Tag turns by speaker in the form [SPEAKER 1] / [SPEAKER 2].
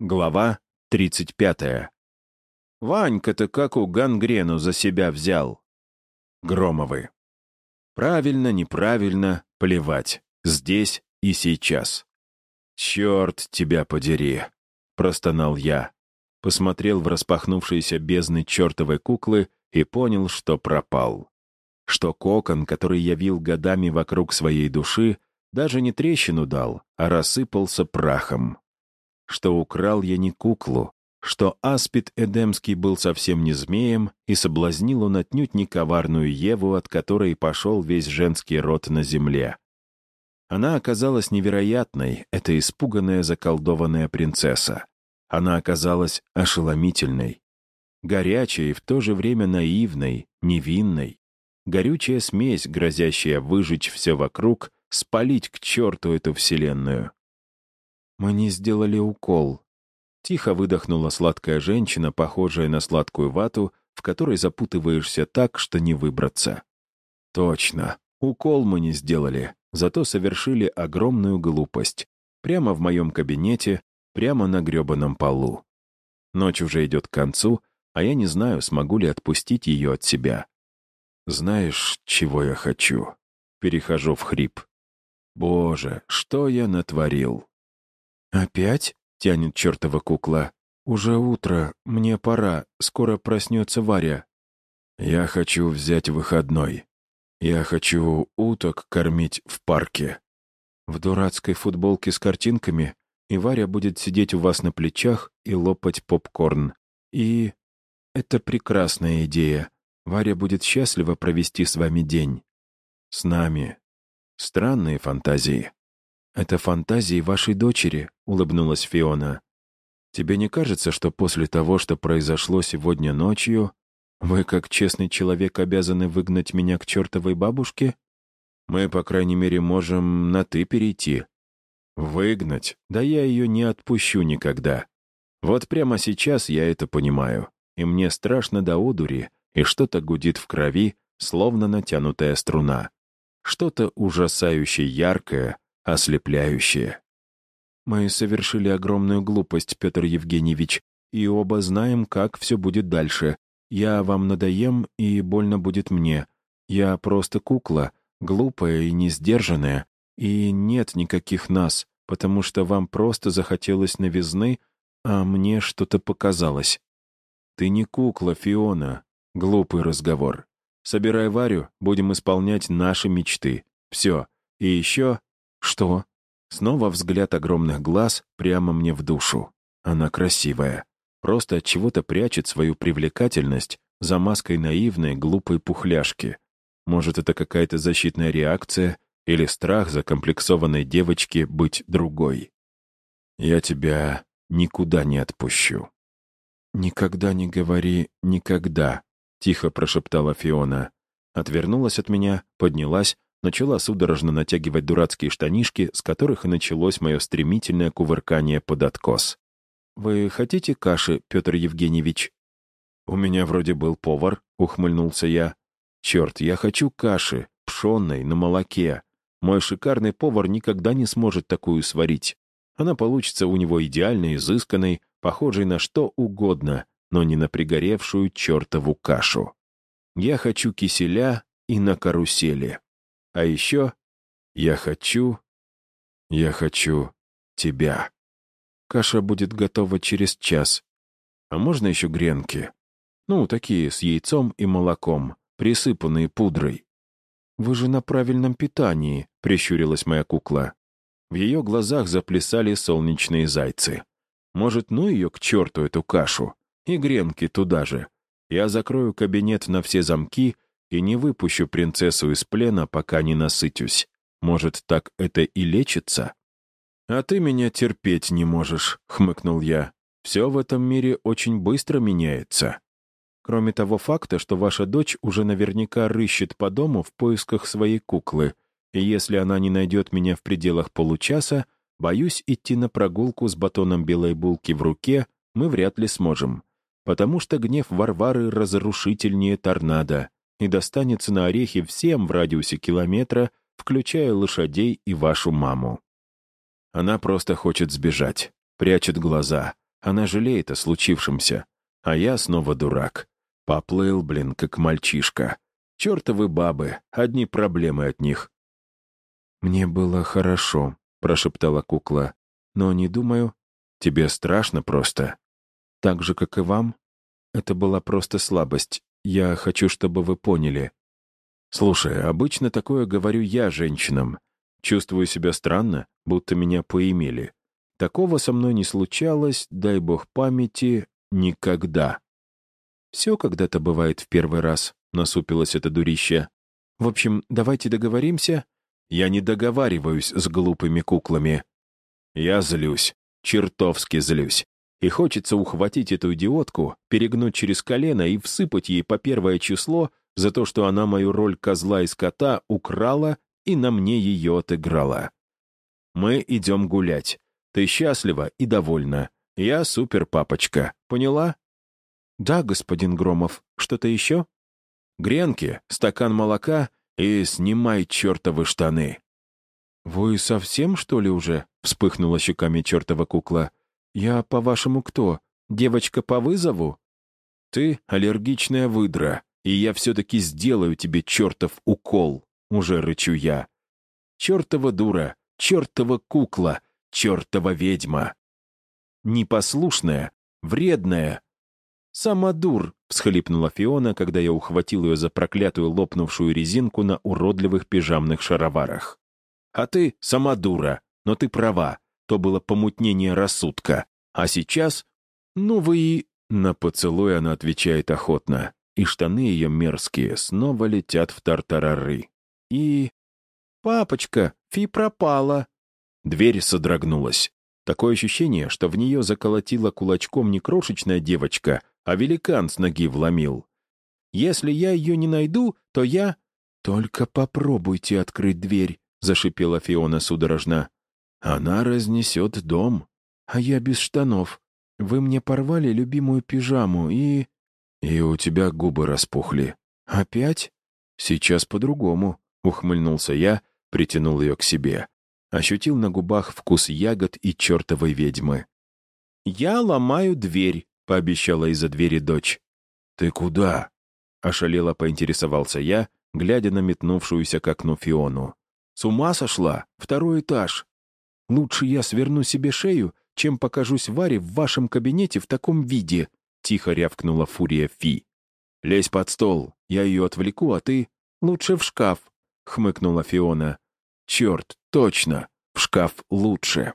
[SPEAKER 1] Глава 35. Ванька-то какую гангрену за себя взял? Громовы. Правильно, неправильно, плевать. Здесь и сейчас. «Черт тебя подери!» — простонал я. Посмотрел в распахнувшиеся бездны чертовой куклы и понял, что пропал. Что кокон, который я вил годами вокруг своей души, даже не трещину дал, а рассыпался прахом что украл я не куклу, что аспид Эдемский был совсем не змеем, и соблазнил он отнюдь не коварную Еву, от которой пошел весь женский род на земле. Она оказалась невероятной, эта испуганная заколдованная принцесса. Она оказалась ошеломительной, горячей и в то же время наивной, невинной. Горючая смесь, грозящая выжечь все вокруг, спалить к черту эту вселенную. Мы не сделали укол. Тихо выдохнула сладкая женщина, похожая на сладкую вату, в которой запутываешься так, что не выбраться. Точно. Укол мы не сделали, зато совершили огромную глупость. Прямо в моем кабинете, прямо на гребаном полу. Ночь уже идет к концу, а я не знаю, смогу ли отпустить ее от себя. Знаешь, чего я хочу? Перехожу в хрип. Боже, что я натворил? «Опять?» — тянет чертова кукла. «Уже утро, мне пора, скоро проснется Варя». «Я хочу взять выходной. Я хочу уток кормить в парке». В дурацкой футболке с картинками, и Варя будет сидеть у вас на плечах и лопать попкорн. И... Это прекрасная идея. Варя будет счастлива провести с вами день. С нами. Странные фантазии. «Это фантазии вашей дочери», — улыбнулась Фиона. «Тебе не кажется, что после того, что произошло сегодня ночью, вы, как честный человек, обязаны выгнать меня к чертовой бабушке? Мы, по крайней мере, можем на «ты» перейти». «Выгнать? Да я ее не отпущу никогда. Вот прямо сейчас я это понимаю, и мне страшно до одури, и что-то гудит в крови, словно натянутая струна. Что-то ужасающе яркое, ослепляющее. Мы совершили огромную глупость, Петр Евгеньевич, и оба знаем, как все будет дальше. Я вам надоем, и больно будет мне. Я просто кукла, глупая и несдержанная, и нет никаких нас, потому что вам просто захотелось новизны, а мне что-то показалось. Ты не кукла, Фиона. Глупый разговор. Собирай Варю, будем исполнять наши мечты. Все. И еще «Что?» Снова взгляд огромных глаз прямо мне в душу. Она красивая. Просто от чего-то прячет свою привлекательность за маской наивной, глупой пухляшки. Может, это какая-то защитная реакция или страх закомплексованной девочки быть другой. Я тебя никуда не отпущу. «Никогда не говори «никогда», — тихо прошептала Фиона. Отвернулась от меня, поднялась начала судорожно натягивать дурацкие штанишки, с которых и началось мое стремительное кувыркание под откос. «Вы хотите каши, Петр Евгеньевич?» «У меня вроде был повар», — ухмыльнулся я. «Черт, я хочу каши, пшенной, на молоке. Мой шикарный повар никогда не сможет такую сварить. Она получится у него идеально изысканной, похожей на что угодно, но не на пригоревшую чертову кашу. Я хочу киселя и на карусели». А еще я хочу... Я хочу тебя. Каша будет готова через час. А можно еще гренки? Ну, такие, с яйцом и молоком, присыпанные пудрой. «Вы же на правильном питании», — прищурилась моя кукла. В ее глазах заплясали солнечные зайцы. «Может, ну ее к черту эту кашу? И гренки туда же. Я закрою кабинет на все замки и не выпущу принцессу из плена, пока не насытюсь. Может, так это и лечится? «А ты меня терпеть не можешь», — хмыкнул я. «Все в этом мире очень быстро меняется. Кроме того факта, что ваша дочь уже наверняка рыщет по дому в поисках своей куклы, и если она не найдет меня в пределах получаса, боюсь, идти на прогулку с батоном белой булки в руке мы вряд ли сможем, потому что гнев Варвары разрушительнее торнадо и достанется на орехи всем в радиусе километра, включая лошадей и вашу маму. Она просто хочет сбежать, прячет глаза, Она жалеет о случившемся. А я снова дурак. Поплыл, блин, как мальчишка. Чертовы бабы, одни проблемы от них. «Мне было хорошо», — прошептала кукла. «Но не думаю, тебе страшно просто. Так же, как и вам. Это была просто слабость. Я хочу, чтобы вы поняли. Слушай, обычно такое говорю я женщинам. Чувствую себя странно, будто меня поимели. Такого со мной не случалось, дай бог памяти, никогда. Все когда-то бывает в первый раз, насупилось это дурище. В общем, давайте договоримся. Я не договариваюсь с глупыми куклами. Я злюсь, чертовски злюсь. И хочется ухватить эту идиотку, перегнуть через колено и всыпать ей по первое число за то, что она мою роль козла и скота украла и на мне ее отыграла. Мы идем гулять. Ты счастлива и довольна. Я супер-папочка. Поняла? Да, господин Громов. Что-то еще? Гренки, стакан молока и снимай чертовы штаны. «Вы совсем, что ли, уже?» — вспыхнула щеками чертова кукла. «Я, по-вашему, кто? Девочка по вызову?» «Ты аллергичная выдра, и я все-таки сделаю тебе чертов укол», — уже рычу я. «Чертова дура, чертова кукла, чертова ведьма!» «Непослушная, вредная!» «Сама дур!» — всхлипнула Фиона, когда я ухватил ее за проклятую лопнувшую резинку на уродливых пижамных шароварах. «А ты сама дура, но ты права, то было помутнение рассудка. А сейчас... Ну вы и...» На поцелуй она отвечает охотно и штаны ее мерзкие снова летят в тартарары. И... «Папочка, Фи пропала!» Дверь содрогнулась. Такое ощущение, что в нее заколотила кулачком не крошечная девочка, а великан с ноги вломил. «Если я ее не найду, то я...» «Только попробуйте открыть дверь», — зашипела Фиона судорожно. «Она разнесет дом, а я без штанов. Вы мне порвали любимую пижаму и...» «И у тебя губы распухли». «Опять?» «Сейчас по-другому», — ухмыльнулся я, притянул ее к себе. Ощутил на губах вкус ягод и чертовой ведьмы. «Я ломаю дверь», — пообещала из-за двери дочь. «Ты куда?» — ошалело поинтересовался я, глядя на метнувшуюся к окну Фиону. «С ума сошла? Второй этаж. Лучше я сверну себе шею, чем покажусь Варе в вашем кабинете в таком виде», Тихо рявкнула фурия Фи. «Лезь под стол, я ее отвлеку, а ты...» «Лучше в шкаф», — хмыкнула Фиона. «Черт, точно, в шкаф лучше».